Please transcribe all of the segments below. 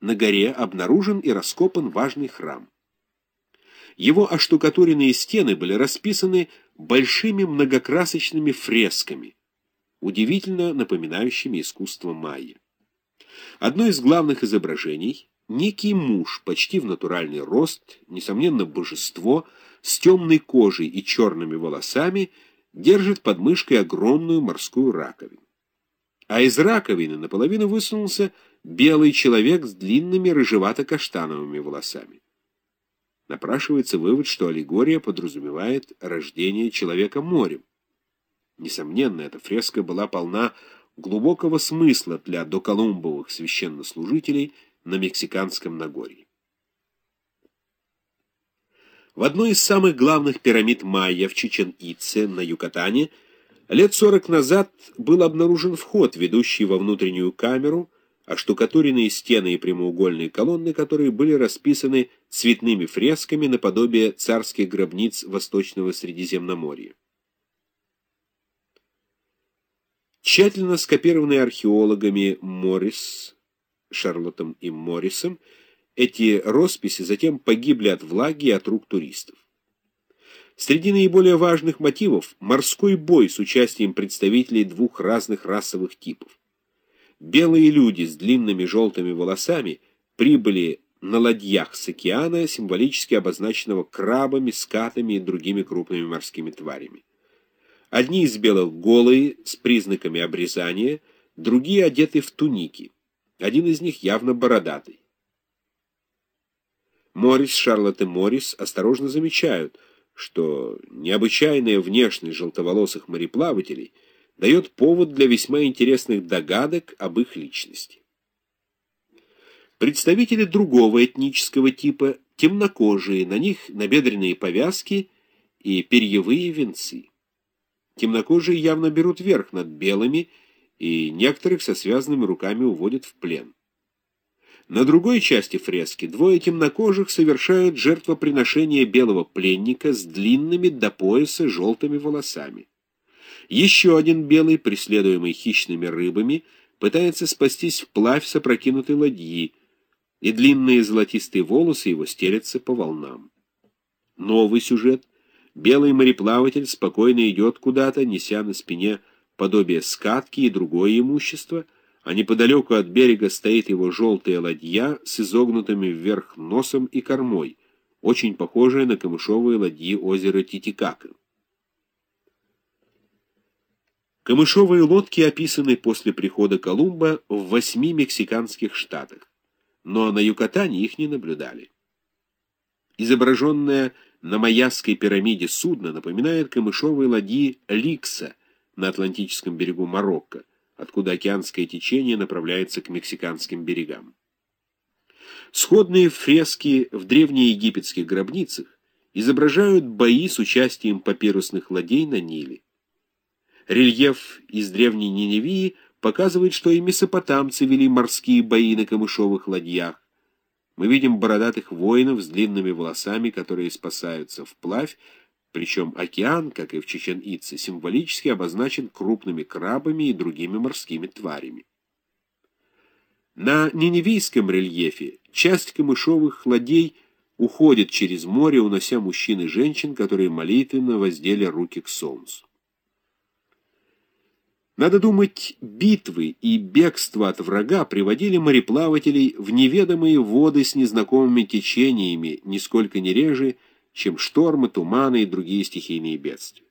на горе обнаружен и раскопан важный храм. Его оштукатуренные стены были расписаны большими многокрасочными фресками, удивительно напоминающими искусство майя. Одно из главных изображений — некий муж, почти в натуральный рост, несомненно, божество, с темной кожей и черными волосами, держит под мышкой огромную морскую раковину. А из раковины наполовину высунулся белый человек с длинными рыжевато-каштановыми волосами. Напрашивается вывод, что аллегория подразумевает рождение человека морем. Несомненно, эта фреска была полна глубокого смысла для доколумбовых священнослужителей на Мексиканском Нагорье. В одной из самых главных пирамид майя в Чичен-Итце на Юкатане лет сорок назад был обнаружен вход, ведущий во внутреннюю камеру, а штукатуренные стены и прямоугольные колонны, которые были расписаны цветными фресками наподобие царских гробниц Восточного Средиземноморья. Тщательно скопированные археологами Моррис, Шарлоттом и Моррисом, эти росписи затем погибли от влаги и от рук туристов. Среди наиболее важных мотивов – морской бой с участием представителей двух разных расовых типов. Белые люди с длинными желтыми волосами прибыли на ладьях с океана, символически обозначенного крабами, скатами и другими крупными морскими тварями. Одни из белых голые, с признаками обрезания, другие одеты в туники. Один из них явно бородатый. Моррис, Шарлотт и Моррис осторожно замечают, что необычайная внешность желтоволосых мореплавателей дает повод для весьма интересных догадок об их личности. Представители другого этнического типа, темнокожие, на них набедренные повязки и перьевые венцы. Темнокожие явно берут верх над белыми, и некоторых со связанными руками уводят в плен. На другой части фрески двое темнокожих совершают жертвоприношение белого пленника с длинными до пояса желтыми волосами. Еще один белый, преследуемый хищными рыбами, пытается спастись вплавь с опрокинутой ладьи, и длинные золотистые волосы его стелятся по волнам. Новый сюжет Белый мореплаватель спокойно идет куда-то, неся на спине подобие скатки и другое имущество, а неподалеку от берега стоит его желтая ладья с изогнутыми вверх носом и кормой, очень похожая на камышовые ладьи озера Титикака. Камышовые лодки описаны после прихода Колумба в восьми мексиканских штатах, но на Юкатане их не наблюдали. Изображенная на Майяской пирамиде судно напоминает камышовые ладьи Ликса на Атлантическом берегу Марокко, откуда океанское течение направляется к мексиканским берегам. Сходные фрески в древнеегипетских гробницах изображают бои с участием папирусных ладей на Ниле. Рельеф из древней Ниневии показывает, что и месопотамцы вели морские бои на камышовых ладьях, мы видим бородатых воинов с длинными волосами, которые спасаются вплавь, причем океан, как и в Чечен-Итце, символически обозначен крупными крабами и другими морскими тварями. На ниневийском рельефе часть камышовых ладей уходит через море, унося мужчин и женщин, которые молитвенно воздели руки к солнцу. Надо думать, битвы и бегство от врага приводили мореплавателей в неведомые воды с незнакомыми течениями, нисколько не реже, чем штормы, туманы и другие стихийные бедствия.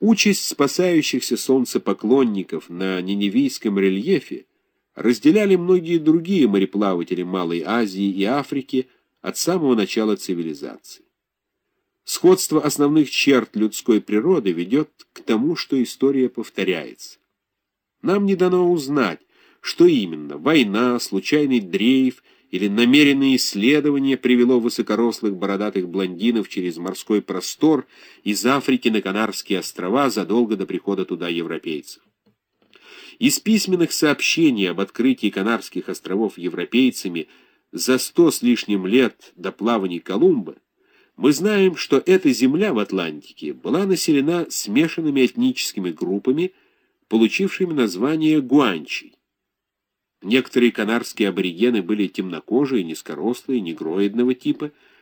Участь спасающихся солнцепоклонников на ниневийском рельефе разделяли многие другие мореплаватели Малой Азии и Африки от самого начала цивилизации. Сходство основных черт людской природы ведет к тому, что история повторяется. Нам не дано узнать, что именно – война, случайный дрейф или намеренное исследование привело высокорослых бородатых блондинов через морской простор из Африки на Канарские острова задолго до прихода туда европейцев. Из письменных сообщений об открытии Канарских островов европейцами за сто с лишним лет до плаваний Колумба мы знаем, что эта земля в Атлантике была населена смешанными этническими группами, получившими название гуанчей. Некоторые канарские аборигены были темнокожие, низкорослые, негроидного типа,